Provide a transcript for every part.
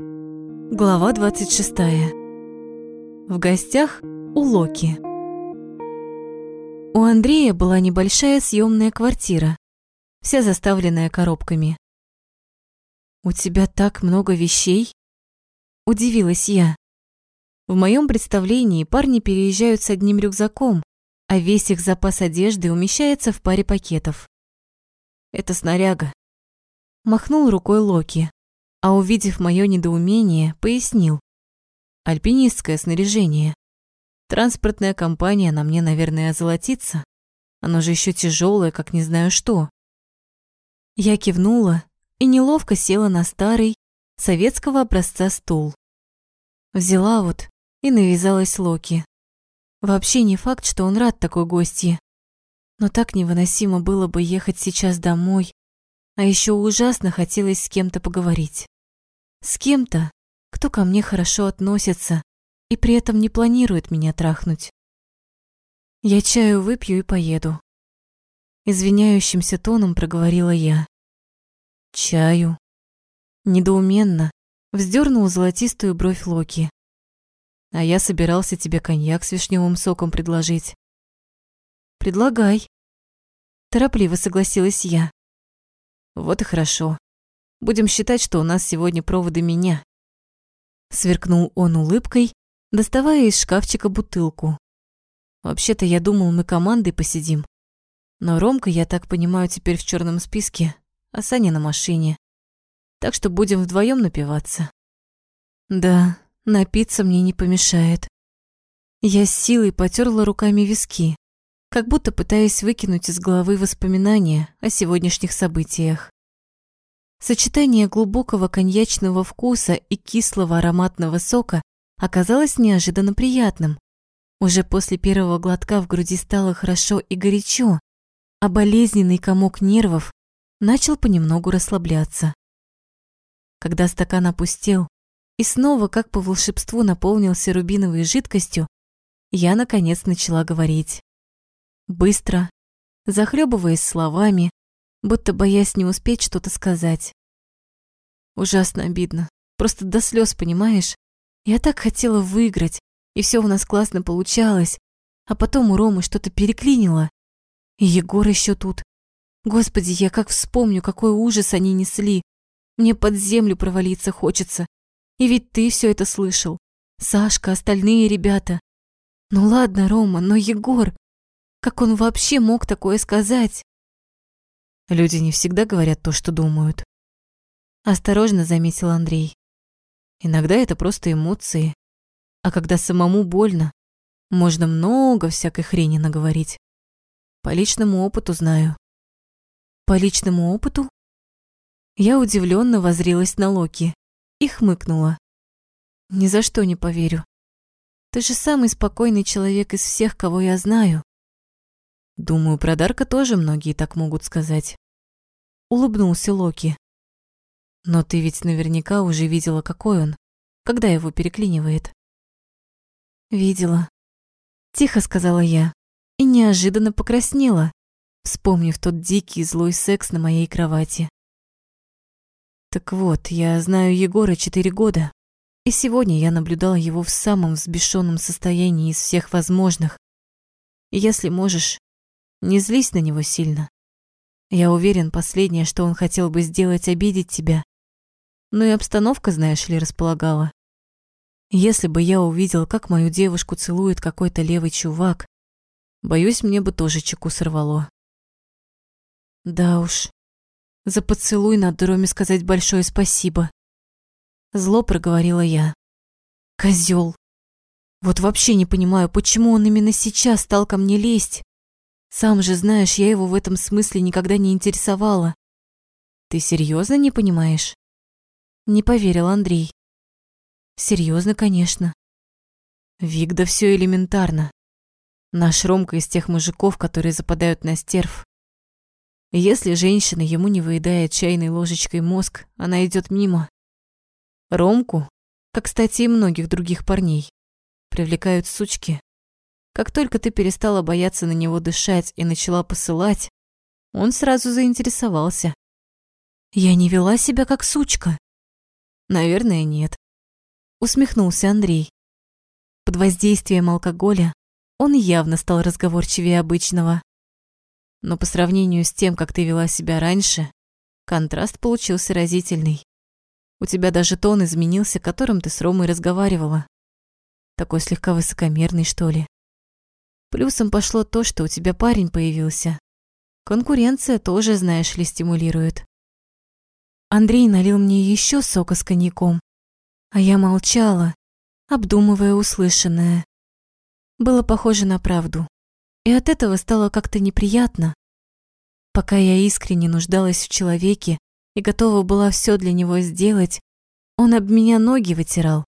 Глава 26. В гостях у Локи. У Андрея была небольшая съемная квартира, вся заставленная коробками. «У тебя так много вещей?» – удивилась я. В моем представлении парни переезжают с одним рюкзаком, а весь их запас одежды умещается в паре пакетов. Это снаряга. Махнул рукой Локи а увидев мое недоумение, пояснил. Альпинистское снаряжение. Транспортная компания на мне, наверное, озолотится. Оно же еще тяжелое, как не знаю что. Я кивнула и неловко села на старый, советского образца стул. Взяла вот и навязалась Локи. Вообще не факт, что он рад такой гостье. Но так невыносимо было бы ехать сейчас домой, а еще ужасно хотелось с кем-то поговорить. С кем-то, кто ко мне хорошо относится и при этом не планирует меня трахнуть. Я чаю выпью и поеду. Извиняющимся тоном проговорила я. Чаю. Недоуменно вздернул золотистую бровь Локи. А я собирался тебе коньяк с вишневым соком предложить. Предлагай. Торопливо согласилась я. Вот и хорошо. Будем считать, что у нас сегодня проводы меня. Сверкнул он улыбкой, доставая из шкафчика бутылку. Вообще-то я думал, мы командой посидим. Но Ромка, я так понимаю, теперь в черном списке, а Саня на машине. Так что будем вдвоем напиваться. Да, напиться мне не помешает. Я с силой потерла руками виски, как будто пытаясь выкинуть из головы воспоминания о сегодняшних событиях. Сочетание глубокого коньячного вкуса и кислого ароматного сока оказалось неожиданно приятным. Уже после первого глотка в груди стало хорошо и горячо, а болезненный комок нервов начал понемногу расслабляться. Когда стакан опустел и снова, как по волшебству, наполнился рубиновой жидкостью, я, наконец, начала говорить. Быстро, захлебываясь словами, будто боясь не успеть что-то сказать. Ужасно обидно. Просто до слез, понимаешь? Я так хотела выиграть, и все у нас классно получалось. А потом у Ромы что-то переклинило. И Егор еще тут. Господи, я как вспомню, какой ужас они несли. Мне под землю провалиться хочется. И ведь ты все это слышал. Сашка, остальные ребята. Ну ладно, Рома, но Егор... Как он вообще мог такое сказать? Люди не всегда говорят то, что думают. Осторожно заметил Андрей. Иногда это просто эмоции. А когда самому больно, можно много всякой хрени наговорить. По личному опыту знаю. По личному опыту? Я удивленно возрилась на Локи и хмыкнула. Ни за что не поверю. Ты же самый спокойный человек из всех, кого я знаю. Думаю, про Дарка тоже многие так могут сказать. Улыбнулся Локи. Но ты ведь наверняка уже видела, какой он, когда его переклинивает. Видела. Тихо сказала я и неожиданно покраснела, вспомнив тот дикий злой секс на моей кровати. Так вот, я знаю Егора четыре года, и сегодня я наблюдала его в самом взбешенном состоянии из всех возможных. Если можешь, не злись на него сильно. Я уверен, последнее, что он хотел бы сделать, обидеть тебя. Ну и обстановка, знаешь ли, располагала. Если бы я увидел, как мою девушку целует какой-то левый чувак, боюсь, мне бы тоже чеку сорвало. Да уж, за поцелуй надо Роме сказать большое спасибо. Зло проговорила я. Козёл. Вот вообще не понимаю, почему он именно сейчас стал ко мне лезть. Сам же знаешь, я его в этом смысле никогда не интересовала. Ты серьезно не понимаешь? Не поверил Андрей. Серьезно, конечно. Вик, да все элементарно. Наш Ромка из тех мужиков, которые западают на стерв. Если женщина ему не выедает чайной ложечкой мозг, она идет мимо. Ромку, как, кстати, и многих других парней, привлекают сучки, как только ты перестала бояться на него дышать и начала посылать, он сразу заинтересовался. Я не вела себя как сучка. Наверное, нет. Усмехнулся Андрей. Под воздействием алкоголя он явно стал разговорчивее обычного. Но по сравнению с тем, как ты вела себя раньше, контраст получился разительный. У тебя даже тон изменился, которым ты с Ромой разговаривала. Такой слегка высокомерный, что ли. Плюсом пошло то, что у тебя парень появился. Конкуренция тоже, знаешь ли, стимулирует. Андрей налил мне еще сока с коньяком, а я молчала, обдумывая услышанное. Было похоже на правду, и от этого стало как-то неприятно. Пока я искренне нуждалась в человеке и готова была все для него сделать, он об меня ноги вытирал.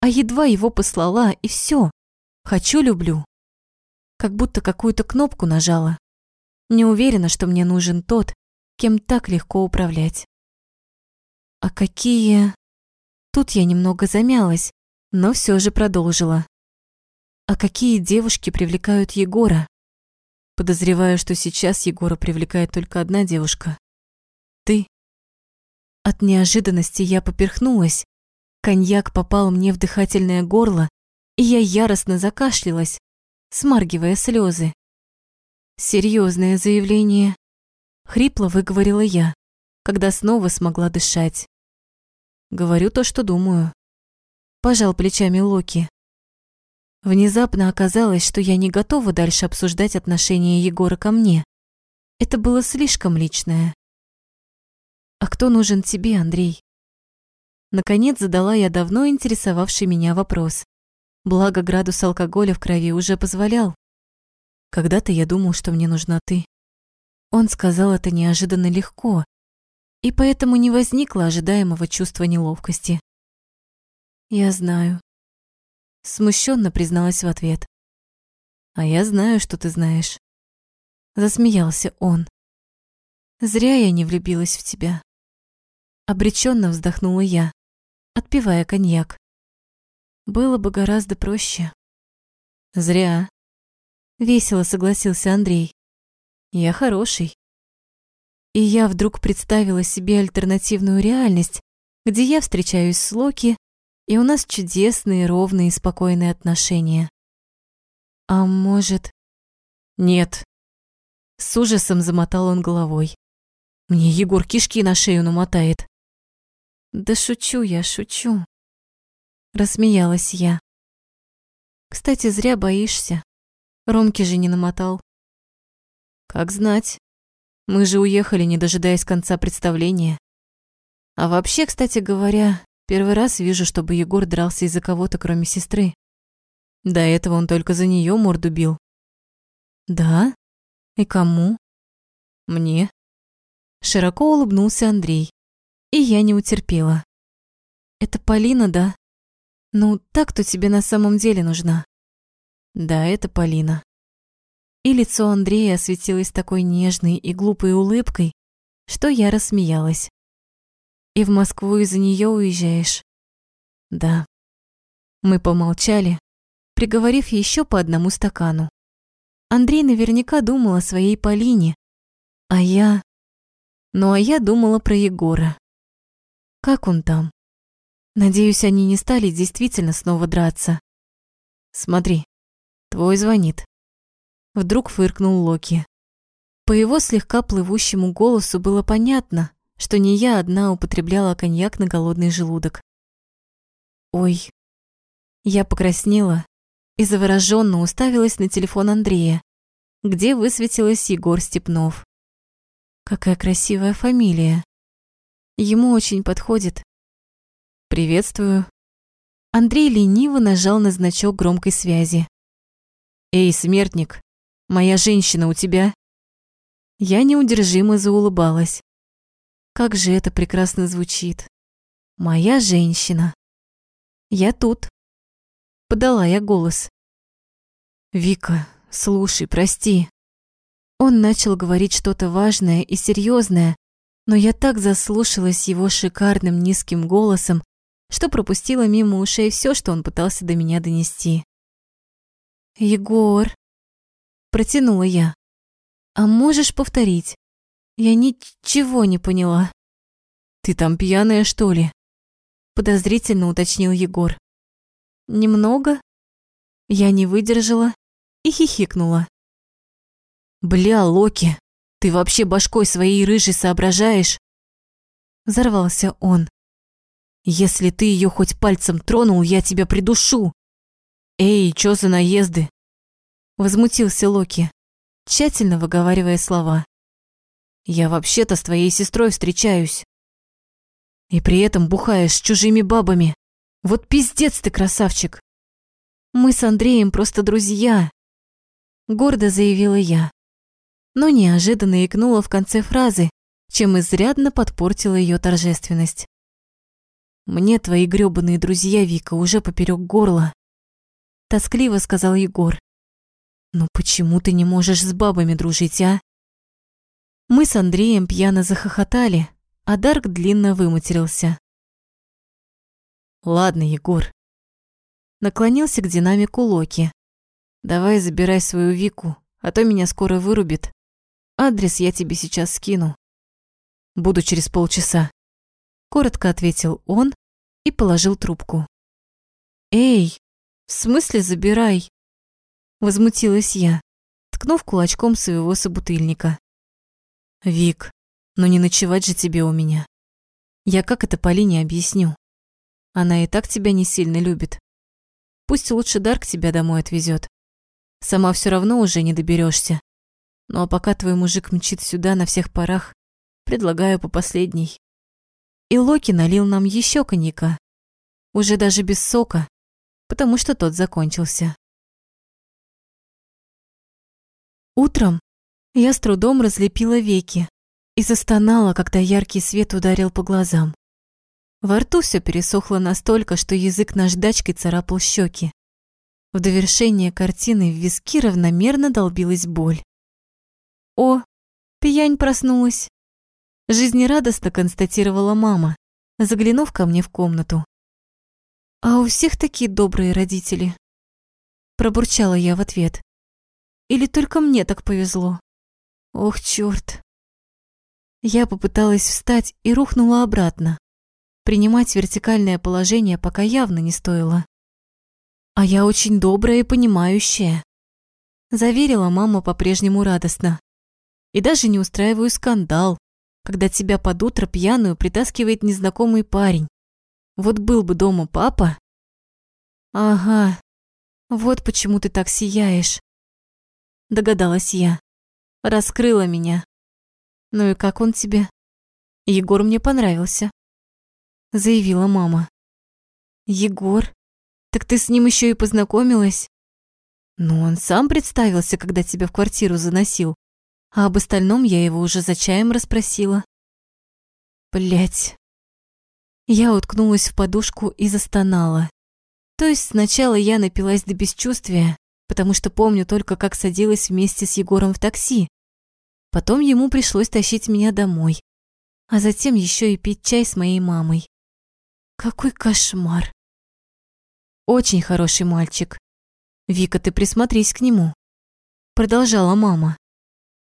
А едва его послала, и все. Хочу, люблю. Как будто какую-то кнопку нажала. Не уверена, что мне нужен тот, кем так легко управлять. А какие... Тут я немного замялась, но все же продолжила. А какие девушки привлекают Егора? Подозреваю, что сейчас Егора привлекает только одна девушка. Ты. От неожиданности я поперхнулась. Коньяк попал мне в дыхательное горло, и я яростно закашлялась, смаргивая слезы. Серьезное заявление. Хрипло выговорила я, когда снова смогла дышать. Говорю то, что думаю. Пожал плечами Локи. Внезапно оказалось, что я не готова дальше обсуждать отношения Егора ко мне. Это было слишком личное. «А кто нужен тебе, Андрей?» Наконец задала я давно интересовавший меня вопрос. Благо градус алкоголя в крови уже позволял. Когда-то я думал, что мне нужна ты. Он сказал это неожиданно легко, и поэтому не возникло ожидаемого чувства неловкости. «Я знаю», — смущенно призналась в ответ. «А я знаю, что ты знаешь», — засмеялся он. «Зря я не влюбилась в тебя». Обреченно вздохнула я, отпивая коньяк. Было бы гораздо проще. «Зря», — весело согласился Андрей. «Я хороший, и я вдруг представила себе альтернативную реальность, где я встречаюсь с Локи, и у нас чудесные, ровные и спокойные отношения. А может... Нет. С ужасом замотал он головой. Мне Егор кишки на шею намотает. Да шучу я, шучу. Рассмеялась я. Кстати, зря боишься. Ромки же не намотал. Как знать. Мы же уехали, не дожидаясь конца представления. А вообще, кстати говоря, первый раз вижу, чтобы Егор дрался из-за кого-то, кроме сестры. До этого он только за нее морду бил. Да? И кому? Мне. Широко улыбнулся Андрей. И я не утерпела. Это Полина, да? Ну, так-то тебе на самом деле нужна. Да, это Полина и лицо Андрея осветилось такой нежной и глупой улыбкой, что я рассмеялась. «И в Москву из-за нее уезжаешь?» «Да». Мы помолчали, приговорив еще по одному стакану. Андрей наверняка думал о своей Полине, а я... Ну а я думала про Егора. Как он там? Надеюсь, они не стали действительно снова драться. Смотри, твой звонит. Вдруг фыркнул Локи. По его слегка плывущему голосу было понятно, что не я одна употребляла коньяк на голодный желудок. Ой. Я покраснела и завороженно уставилась на телефон Андрея, где высветилась Егор Степнов. Какая красивая фамилия. Ему очень подходит. Приветствую. Андрей лениво нажал на значок громкой связи. Эй, смертник, Моя женщина у тебя?» Я неудержимо заулыбалась. Как же это прекрасно звучит. Моя женщина. Я тут. Подала я голос. Вика, слушай, прости. Он начал говорить что-то важное и серьезное, но я так заслушалась его шикарным низким голосом, что пропустила мимо ушей все, что он пытался до меня донести. «Егор», Протянула я. «А можешь повторить? Я ничего не поняла». «Ты там пьяная, что ли?» Подозрительно уточнил Егор. Немного? Я не выдержала и хихикнула. Бля, Локи, ты вообще башкой своей рыжей соображаешь? Взорвался он. Если ты ее хоть пальцем тронул, я тебя придушу. Эй, чё за наезды? Возмутился Локи, тщательно выговаривая слова. Я вообще-то с твоей сестрой встречаюсь. И при этом бухаешь с чужими бабами. Вот пиздец ты, красавчик. Мы с Андреем просто друзья, гордо заявила я. Но неожиданно икнула в конце фразы, чем изрядно подпортила ее торжественность. Мне твои грёбаные друзья, Вика, уже поперек горла. Тоскливо сказал Егор. Ну почему ты не можешь с бабами дружить, а? Мы с Андреем пьяно захохотали, а Дарк длинно выматерился. Ладно, Егор. Наклонился к динамику Локи. Давай забирай свою Вику, а то меня скоро вырубит. Адрес я тебе сейчас скину. Буду через полчаса. Коротко ответил он и положил трубку. Эй, в смысле забирай? Возмутилась я, ткнув кулачком своего собутыльника. Вик, ну не ночевать же тебе у меня. Я как это Полине объясню? Она и так тебя не сильно любит. Пусть лучше Дарк тебя домой отвезет. Сама все равно уже не доберешься. Ну а пока твой мужик мчит сюда на всех парах, предлагаю по последней. И Локи налил нам еще коньяка. Уже даже без сока, потому что тот закончился. Утром я с трудом разлепила веки и застонала, когда яркий свет ударил по глазам. Во рту все пересохло настолько, что язык наждачкой царапал щеки. В довершение картины в виски равномерно долбилась боль. «О, пьянь проснулась!» Жизнерадостно констатировала мама, заглянув ко мне в комнату. «А у всех такие добрые родители?» Пробурчала я в ответ. «Или только мне так повезло?» Ох, чёрт. Я попыталась встать и рухнула обратно. Принимать вертикальное положение пока явно не стоило. А я очень добрая и понимающая. Заверила мама по-прежнему радостно. И даже не устраиваю скандал, когда тебя под утро пьяную притаскивает незнакомый парень. Вот был бы дома папа. Ага, вот почему ты так сияешь. Догадалась я. Раскрыла меня. Ну и как он тебе? Егор мне понравился. Заявила мама. Егор? Так ты с ним еще и познакомилась? Ну, он сам представился, когда тебя в квартиру заносил. А об остальном я его уже за чаем расспросила. Блять. Я уткнулась в подушку и застонала. То есть сначала я напилась до бесчувствия, потому что помню только, как садилась вместе с Егором в такси, Потом ему пришлось тащить меня домой, а затем еще и пить чай с моей мамой. Какой кошмар. Очень хороший мальчик. Вика, ты присмотрись к нему. Продолжала мама.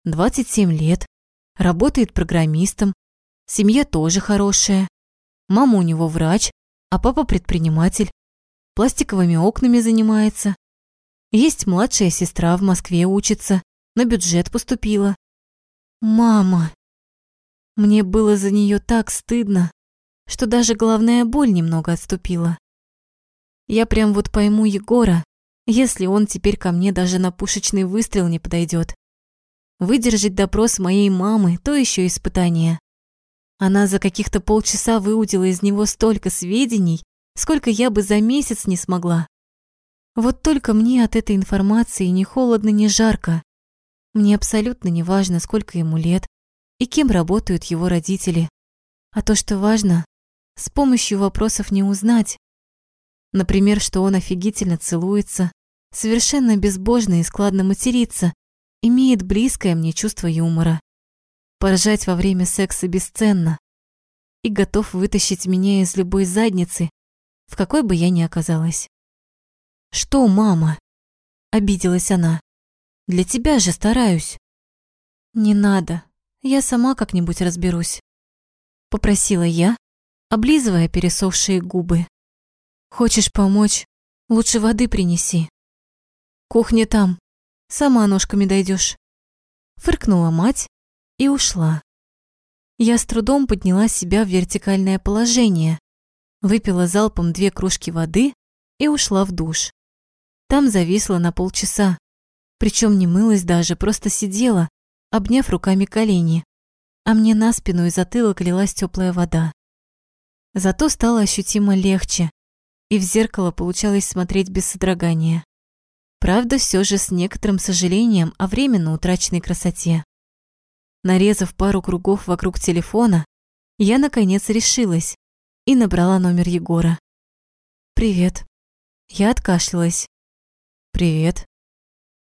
27 лет, работает программистом, семья тоже хорошая. Мама у него врач, а папа предприниматель. Пластиковыми окнами занимается. Есть младшая сестра в Москве учится, на бюджет поступила. Мама. Мне было за нее так стыдно, что даже головная боль немного отступила. Я прям вот пойму Егора, если он теперь ко мне даже на пушечный выстрел не подойдет. Выдержать допрос моей мамы – то еще испытание. Она за каких-то полчаса выудила из него столько сведений, сколько я бы за месяц не смогла. Вот только мне от этой информации ни холодно, ни жарко. Мне абсолютно не важно, сколько ему лет и кем работают его родители. А то, что важно, с помощью вопросов не узнать. Например, что он офигительно целуется, совершенно безбожно и складно матерится, имеет близкое мне чувство юмора. Поржать во время секса бесценно и готов вытащить меня из любой задницы, в какой бы я ни оказалась. «Что, мама?» – обиделась она. Для тебя же стараюсь. Не надо, я сама как-нибудь разберусь. Попросила я облизывая пересохшие губы. «Хочешь помочь? Лучше воды принеси. Кухня там, сама ножками дойдешь. Фыркнула мать и ушла. Я с трудом подняла себя в вертикальное положение, выпила залпом две кружки воды и ушла в душ. Там зависла на полчаса, причем не мылась даже, просто сидела, обняв руками колени, а мне на спину и затылок лилась теплая вода. Зато стало ощутимо легче, и в зеркало получалось смотреть без содрогания. Правда, все же с некоторым сожалением о временно утраченной красоте. Нарезав пару кругов вокруг телефона, я наконец решилась и набрала номер Егора. «Привет». Я откашлялась. «Привет».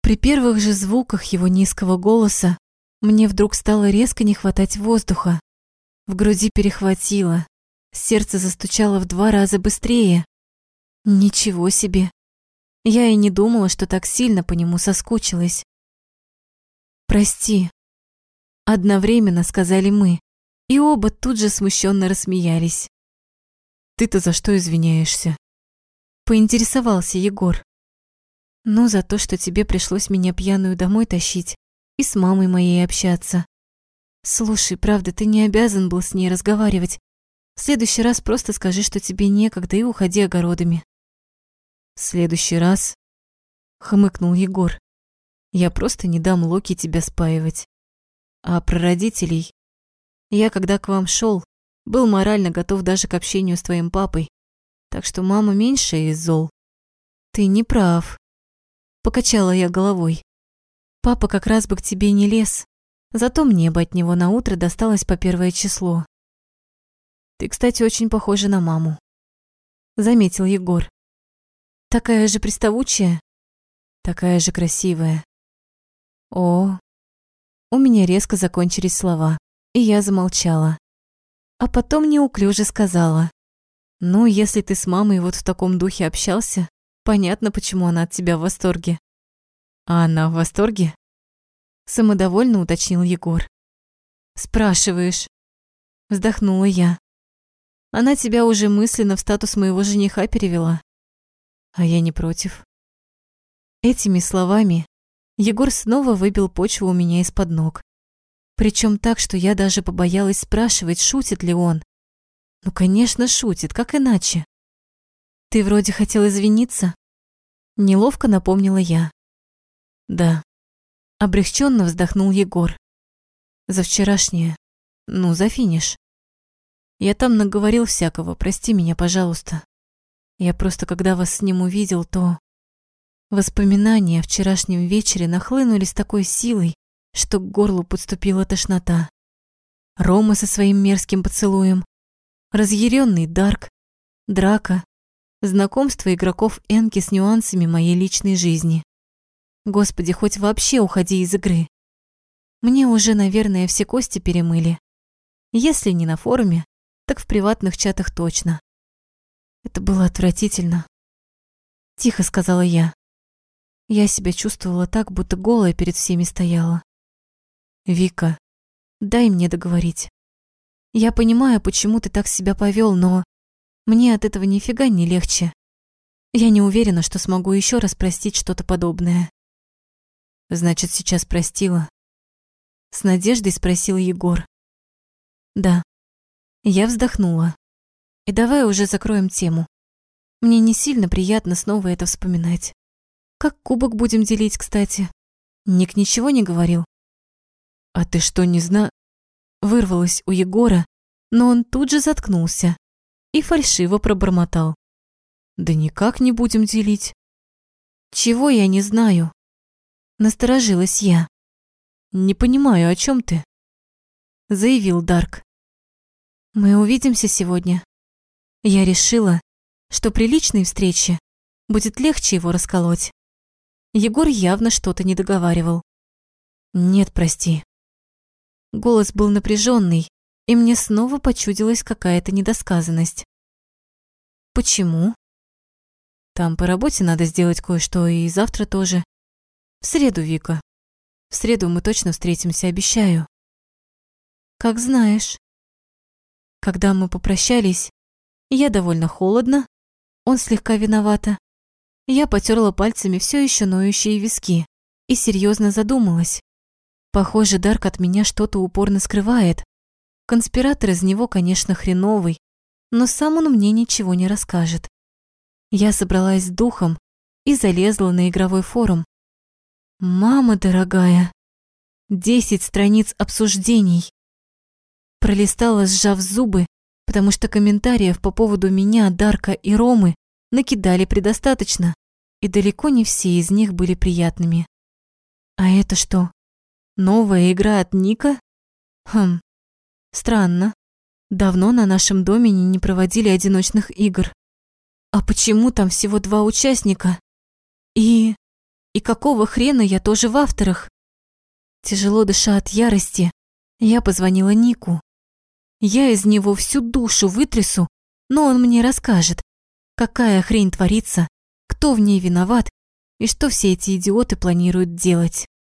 При первых же звуках его низкого голоса мне вдруг стало резко не хватать воздуха. В груди перехватило, сердце застучало в два раза быстрее. Ничего себе. Я и не думала, что так сильно по нему соскучилась. «Прости», — одновременно сказали мы, и оба тут же смущенно рассмеялись. «Ты-то за что извиняешься?» — поинтересовался Егор. «Ну, за то, что тебе пришлось меня пьяную домой тащить и с мамой моей общаться. Слушай, правда, ты не обязан был с ней разговаривать. В следующий раз просто скажи, что тебе некогда, и уходи огородами. В следующий раз, хмыкнул Егор, я просто не дам Локи тебя спаивать. А про родителей... Я, когда к вам шел, был морально готов даже к общению с твоим папой. Так что мама меньшая из зол. Ты не прав. Покачала я головой. Папа как раз бы к тебе не лез. Зато мне бы от него на утро досталось по первое число. Ты, кстати, очень похожа на маму. Заметил Егор. Такая же приставучая, такая же красивая. О, у меня резко закончились слова, и я замолчала. А потом неуклюже сказала. Ну, если ты с мамой вот в таком духе общался, понятно, почему она от тебя в восторге. А она в восторге? Самодовольно уточнил Егор. Спрашиваешь. Вздохнула я. Она тебя уже мысленно в статус моего жениха перевела а я не против. Этими словами Егор снова выбил почву у меня из-под ног. Причем так, что я даже побоялась спрашивать, шутит ли он. Ну, конечно, шутит, как иначе. Ты вроде хотел извиниться? Неловко напомнила я. Да. Облегченно вздохнул Егор. За вчерашнее. Ну, за финиш. Я там наговорил всякого, прости меня, пожалуйста. Я просто, когда вас с ним увидел, то... Воспоминания о вчерашнем вечере нахлынули с такой силой, что к горлу подступила тошнота. Рома со своим мерзким поцелуем, разъяренный Дарк, драка, знакомство игроков Энки с нюансами моей личной жизни. Господи, хоть вообще уходи из игры. Мне уже, наверное, все кости перемыли. Если не на форуме, так в приватных чатах точно. Это было отвратительно. Тихо сказала я. Я себя чувствовала так, будто голая перед всеми стояла. Вика, дай мне договорить. Я понимаю, почему ты так себя повел, но мне от этого нифига не легче. Я не уверена, что смогу еще раз простить что-то подобное. Значит, сейчас простила? С надеждой спросил Егор. Да. Я вздохнула. И давай уже закроем тему. Мне не сильно приятно снова это вспоминать. Как кубок будем делить, кстати? Ник ничего не говорил. А ты что, не зна... Вырвалось у Егора, но он тут же заткнулся и фальшиво пробормотал. Да никак не будем делить. Чего я не знаю? Насторожилась я. Не понимаю, о чем ты? Заявил Дарк. Мы увидимся сегодня. Я решила, что при личной встрече будет легче его расколоть. Егор явно что-то не договаривал. Нет, прости. Голос был напряженный, и мне снова почудилась какая-то недосказанность. Почему? Там по работе надо сделать кое-что, и завтра тоже. В среду, Вика. В среду мы точно встретимся, обещаю. Как знаешь. Когда мы попрощались, Я довольно холодно, он слегка виновата. Я потерла пальцами все еще ноющие виски и серьезно задумалась. Похоже, Дарк от меня что-то упорно скрывает. Конспиратор из него, конечно, хреновый, но сам он мне ничего не расскажет. Я собралась с духом и залезла на игровой форум. Мама дорогая, десять страниц обсуждений. Пролистала, сжав зубы, потому что комментариев по поводу меня, Дарка и Ромы накидали предостаточно, и далеко не все из них были приятными. А это что? Новая игра от Ника? Хм, странно. Давно на нашем домене не проводили одиночных игр. А почему там всего два участника? И... и какого хрена я тоже в авторах? Тяжело дыша от ярости, я позвонила Нику. Я из него всю душу вытрясу, но он мне расскажет, какая хрень творится, кто в ней виноват и что все эти идиоты планируют делать.